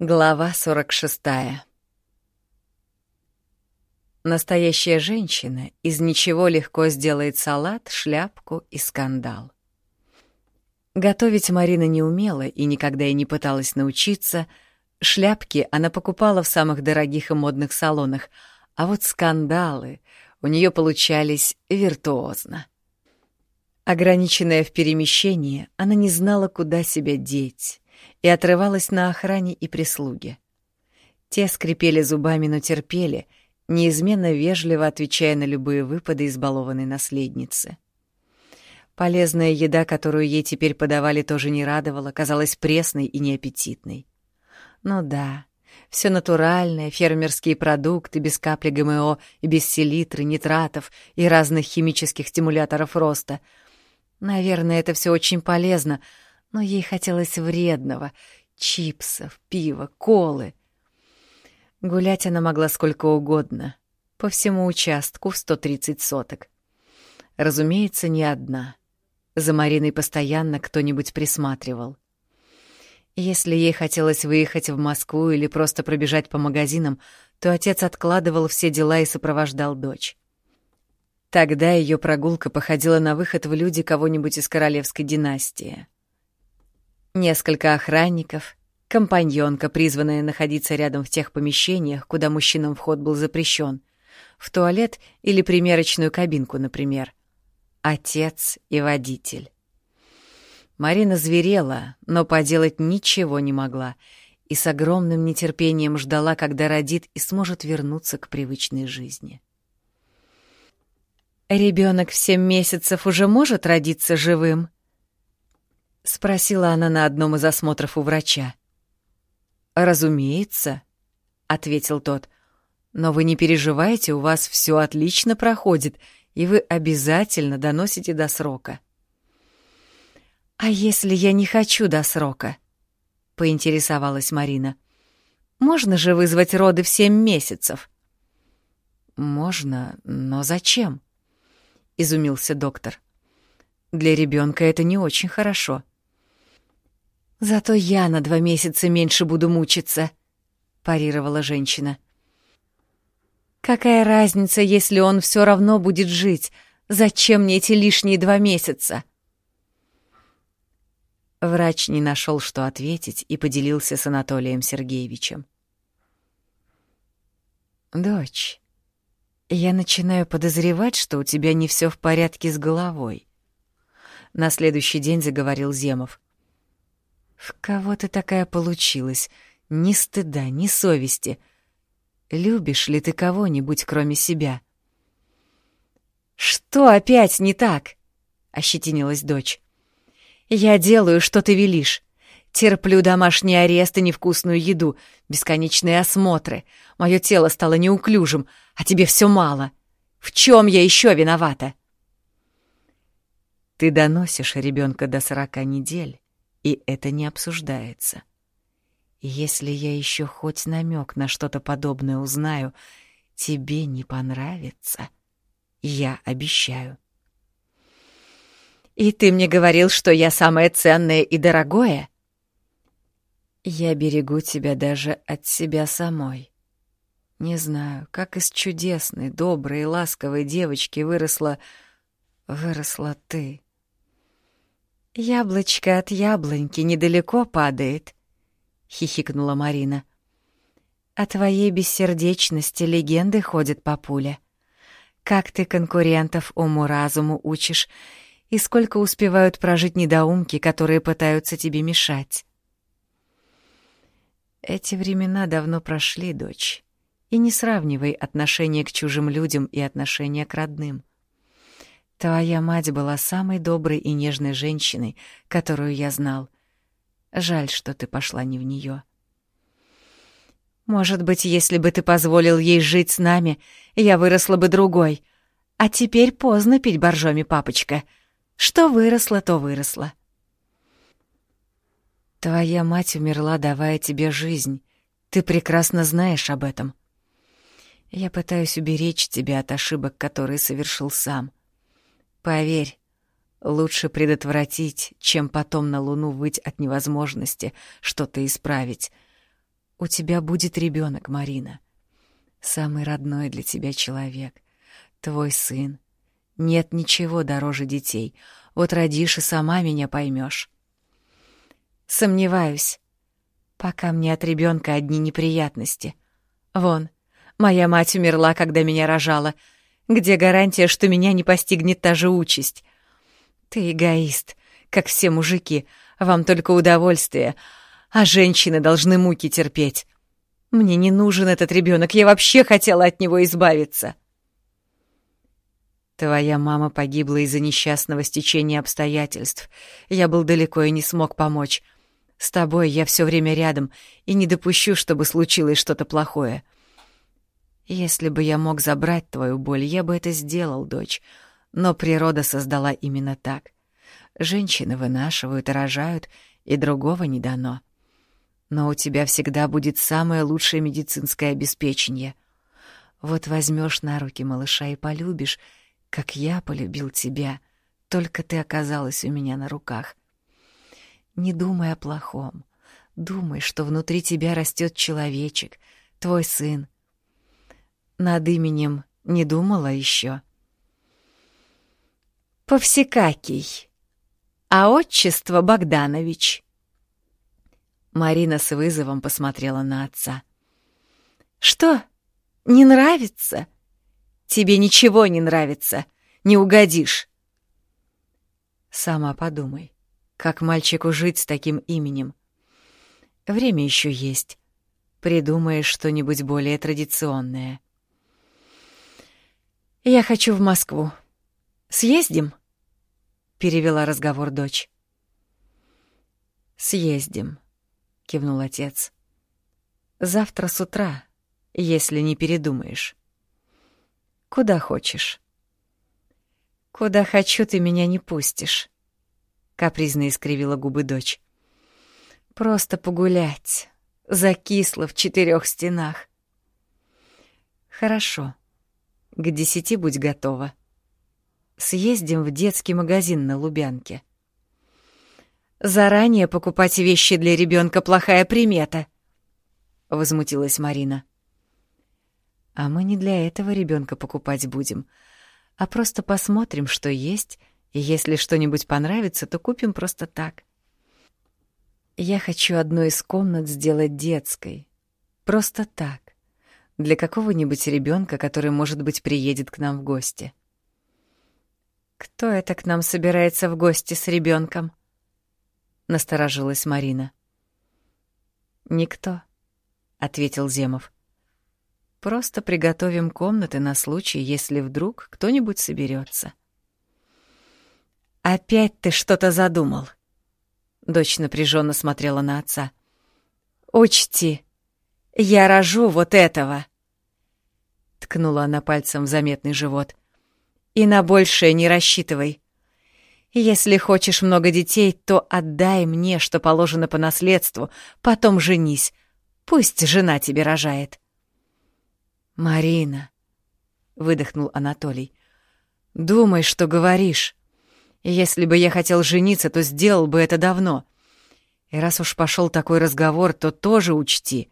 Глава 46. Настоящая женщина из ничего легко сделает салат, шляпку и скандал. Готовить Марина не умела и никогда и не пыталась научиться. Шляпки она покупала в самых дорогих и модных салонах, а вот скандалы у нее получались виртуозно. Ограниченная в перемещении, она не знала, куда себя деть и отрывалась на охране и прислуге. Те скрипели зубами, но терпели, неизменно вежливо отвечая на любые выпады избалованной наследницы. Полезная еда, которую ей теперь подавали, тоже не радовала, казалась пресной и неаппетитной. Ну да, все натуральное, фермерские продукты, без капли ГМО и без селитры, нитратов и разных химических стимуляторов роста. Наверное, это все очень полезно — но ей хотелось вредного — чипсов, пива, колы. Гулять она могла сколько угодно, по всему участку в 130 соток. Разумеется, не одна. За Мариной постоянно кто-нибудь присматривал. Если ей хотелось выехать в Москву или просто пробежать по магазинам, то отец откладывал все дела и сопровождал дочь. Тогда ее прогулка походила на выход в люди кого-нибудь из королевской династии — Несколько охранников, компаньонка, призванная находиться рядом в тех помещениях, куда мужчинам вход был запрещен, в туалет или примерочную кабинку, например. Отец и водитель. Марина зверела, но поделать ничего не могла и с огромным нетерпением ждала, когда родит и сможет вернуться к привычной жизни. Ребенок в семь месяцев уже может родиться живым? — спросила она на одном из осмотров у врача. «Разумеется», — ответил тот. «Но вы не переживайте, у вас все отлично проходит, и вы обязательно доносите до срока». «А если я не хочу до срока?» — поинтересовалась Марина. «Можно же вызвать роды в семь месяцев?» «Можно, но зачем?» — изумился доктор. «Для ребенка это не очень хорошо». «Зато я на два месяца меньше буду мучиться», — парировала женщина. «Какая разница, если он все равно будет жить? Зачем мне эти лишние два месяца?» Врач не нашел, что ответить, и поделился с Анатолием Сергеевичем. «Дочь, я начинаю подозревать, что у тебя не все в порядке с головой», — на следующий день заговорил Земов. В кого ты такая получилась? Ни стыда, ни совести. Любишь ли ты кого-нибудь, кроме себя? Что опять не так? ощетинилась дочь. Я делаю, что ты велишь. Терплю домашний арест и невкусную еду, бесконечные осмотры. Мое тело стало неуклюжим, а тебе все мало. В чем я еще виновата? Ты доносишь ребенка до сорока недель, и это не обсуждается. Если я еще хоть намек на что-то подобное узнаю, тебе не понравится. Я обещаю. И ты мне говорил, что я самое ценное и дорогое? Я берегу тебя даже от себя самой. Не знаю, как из чудесной, доброй ласковой девочки выросла... выросла ты. «Яблочко от яблоньки недалеко падает», — хихикнула Марина. «О твоей бессердечности легенды ходят по пуле. Как ты конкурентов уму-разуму учишь, и сколько успевают прожить недоумки, которые пытаются тебе мешать?» Эти времена давно прошли, дочь, и не сравнивай отношение к чужим людям и отношение к родным. Твоя мать была самой доброй и нежной женщиной, которую я знал. Жаль, что ты пошла не в нее. Может быть, если бы ты позволил ей жить с нами, я выросла бы другой. А теперь поздно пить боржоми, папочка. Что выросло, то выросло. Твоя мать умерла, давая тебе жизнь. Ты прекрасно знаешь об этом. Я пытаюсь уберечь тебя от ошибок, которые совершил сам. Поверь, лучше предотвратить, чем потом на Луну выть от невозможности что-то исправить. У тебя будет ребенок, Марина. Самый родной для тебя человек. Твой сын. Нет ничего дороже детей. Вот родишь и сама меня поймешь. Сомневаюсь. Пока мне от ребенка одни неприятности. Вон, моя мать умерла, когда меня рожала. Где гарантия, что меня не постигнет та же участь? Ты эгоист, как все мужики. Вам только удовольствие, а женщины должны муки терпеть. Мне не нужен этот ребенок, я вообще хотела от него избавиться. Твоя мама погибла из-за несчастного стечения обстоятельств. Я был далеко и не смог помочь. С тобой я все время рядом и не допущу, чтобы случилось что-то плохое. Если бы я мог забрать твою боль, я бы это сделал, дочь. Но природа создала именно так. Женщины вынашивают и рожают, и другого не дано. Но у тебя всегда будет самое лучшее медицинское обеспечение. Вот возьмешь на руки малыша и полюбишь, как я полюбил тебя, только ты оказалась у меня на руках. Не думай о плохом. Думай, что внутри тебя растет человечек, твой сын. Над именем не думала еще. Повсекакий. А отчество Богданович. Марина с вызовом посмотрела на отца. Что? Не нравится? Тебе ничего не нравится. Не угодишь. Сама подумай, как мальчику жить с таким именем? Время еще есть. Придумаешь что-нибудь более традиционное. Я хочу в Москву. Съездим? Перевела разговор дочь. Съездим, кивнул отец. Завтра с утра, если не передумаешь. Куда хочешь. Куда хочу, ты меня не пустишь. Капризно искривила губы дочь. Просто погулять. Закисло в четырех стенах. Хорошо. К десяти будь готова. Съездим в детский магазин на Лубянке. Заранее покупать вещи для ребенка плохая примета, возмутилась Марина. А мы не для этого ребенка покупать будем, а просто посмотрим, что есть, и если что-нибудь понравится, то купим просто так. Я хочу одну из комнат сделать детской. Просто так. Для какого-нибудь ребенка, который, может быть, приедет к нам в гости. Кто это к нам собирается в гости с ребенком? Насторожилась Марина. Никто, ответил Земов. Просто приготовим комнаты на случай, если вдруг кто-нибудь соберется. Опять ты что-то задумал. Дочь напряженно смотрела на отца. Учти, я рожу вот этого. Ткнула она пальцем в заметный живот. И на большее не рассчитывай. Если хочешь много детей, то отдай мне, что положено по наследству, потом женись. Пусть жена тебе рожает. «Марина», — выдохнул Анатолий, — «думай, что говоришь. Если бы я хотел жениться, то сделал бы это давно. И раз уж пошел такой разговор, то тоже учти.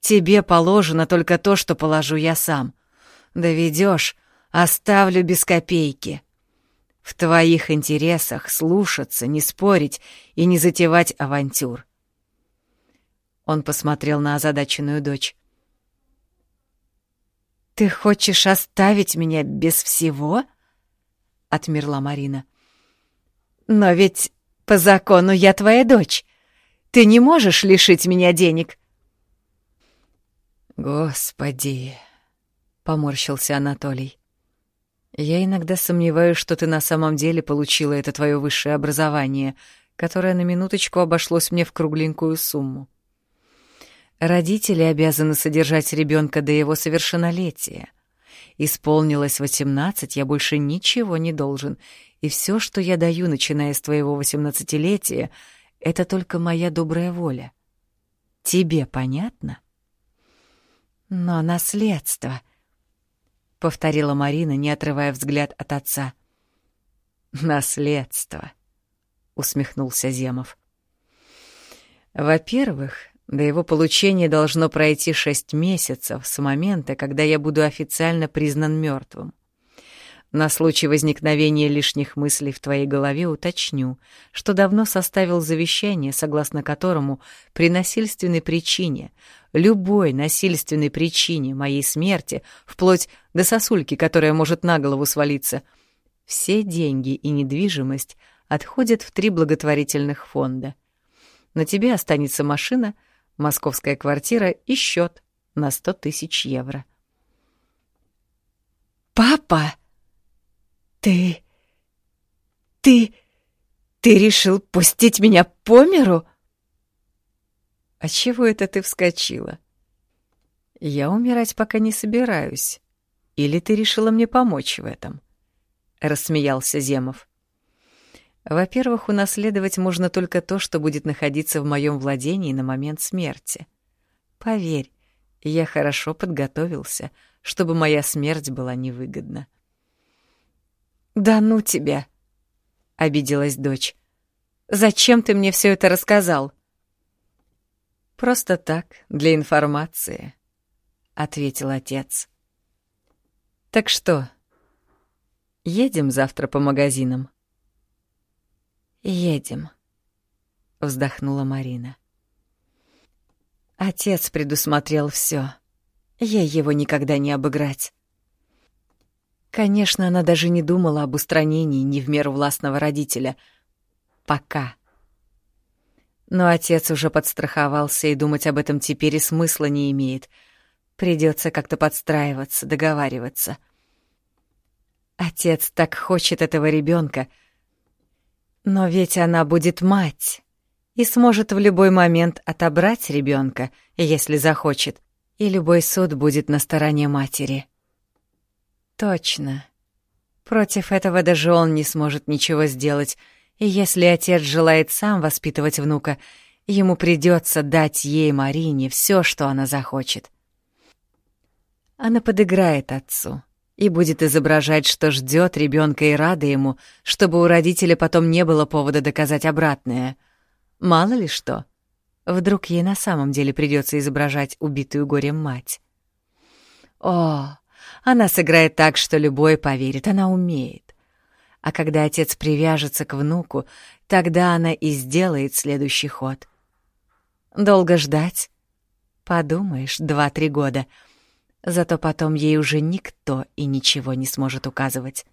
Тебе положено только то, что положу я сам. Доведешь, оставлю без копейки. В твоих интересах слушаться, не спорить и не затевать авантюр». Он посмотрел на озадаченную дочь. «Ты хочешь оставить меня без всего?» — отмерла Марина. «Но ведь по закону я твоя дочь. Ты не можешь лишить меня денег». «Господи!» — поморщился Анатолий. «Я иногда сомневаюсь, что ты на самом деле получила это твое высшее образование, которое на минуточку обошлось мне в кругленькую сумму. Родители обязаны содержать ребенка до его совершеннолетия. Исполнилось восемнадцать, я больше ничего не должен, и все, что я даю, начиная с твоего восемнадцатилетия, это только моя добрая воля. Тебе понятно? Но наследство, — повторила Марина, не отрывая взгляд от отца. Наследство, — усмехнулся Земов. Во-первых, До его получения должно пройти шесть месяцев с момента, когда я буду официально признан мертвым. На случай возникновения лишних мыслей в твоей голове уточню, что давно составил завещание, согласно которому при насильственной причине, любой насильственной причине моей смерти, вплоть до сосульки, которая может на голову свалиться, все деньги и недвижимость отходят в три благотворительных фонда. На тебе останется машина — московская квартира и счет на сто тысяч евро. «Папа! Ты... ты... ты решил пустить меня по миру?» «А чего это ты вскочила?» «Я умирать пока не собираюсь. Или ты решила мне помочь в этом?» — рассмеялся Земов. Во-первых, унаследовать можно только то, что будет находиться в моем владении на момент смерти. Поверь, я хорошо подготовился, чтобы моя смерть была невыгодна. «Да ну тебя!» — обиделась дочь. «Зачем ты мне все это рассказал?» «Просто так, для информации», — ответил отец. «Так что, едем завтра по магазинам?» «Едем», — вздохнула Марина. Отец предусмотрел все. Ей его никогда не обыграть. Конечно, она даже не думала об устранении не в меру властного родителя. Пока. Но отец уже подстраховался, и думать об этом теперь и смысла не имеет. Придется как-то подстраиваться, договариваться. Отец так хочет этого ребенка — но ведь она будет мать и сможет в любой момент отобрать ребенка, если захочет, и любой суд будет на стороне матери. Точно. Против этого даже он не сможет ничего сделать, и если отец желает сам воспитывать внука, ему придется дать ей, Марине, все, что она захочет. Она подыграет отцу, и будет изображать, что ждет ребенка и рада ему, чтобы у родителя потом не было повода доказать обратное. Мало ли что. Вдруг ей на самом деле придется изображать убитую горем мать. О, она сыграет так, что любой поверит, она умеет. А когда отец привяжется к внуку, тогда она и сделает следующий ход. Долго ждать? Подумаешь, два-три года — Зато потом ей уже никто и ничего не сможет указывать.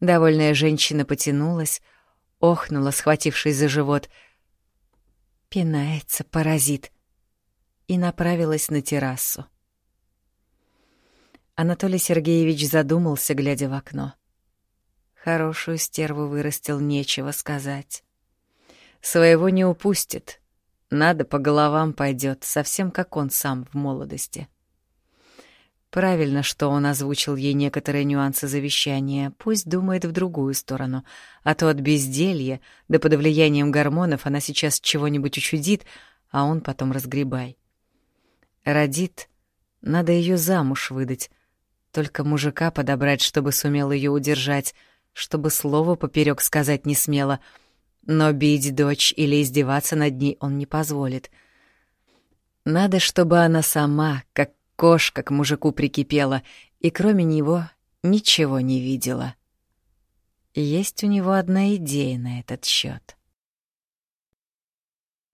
Довольная женщина потянулась, охнула, схватившись за живот. Пинается паразит. И направилась на террасу. Анатолий Сергеевич задумался, глядя в окно. Хорошую стерву вырастил, нечего сказать. Своего не упустит. Надо по головам пойдет, совсем как он сам в молодости. — Правильно, что он озвучил ей некоторые нюансы завещания, пусть думает в другую сторону, а то от безделья, да под влиянием гормонов она сейчас чего-нибудь учудит, а он потом разгребай. Родит, надо ее замуж выдать, только мужика подобрать, чтобы сумел ее удержать, чтобы слово поперек сказать не смело, но бить дочь или издеваться над ней он не позволит. Надо, чтобы она сама, как Кошка к мужику прикипела и кроме него ничего не видела. Есть у него одна идея на этот счет.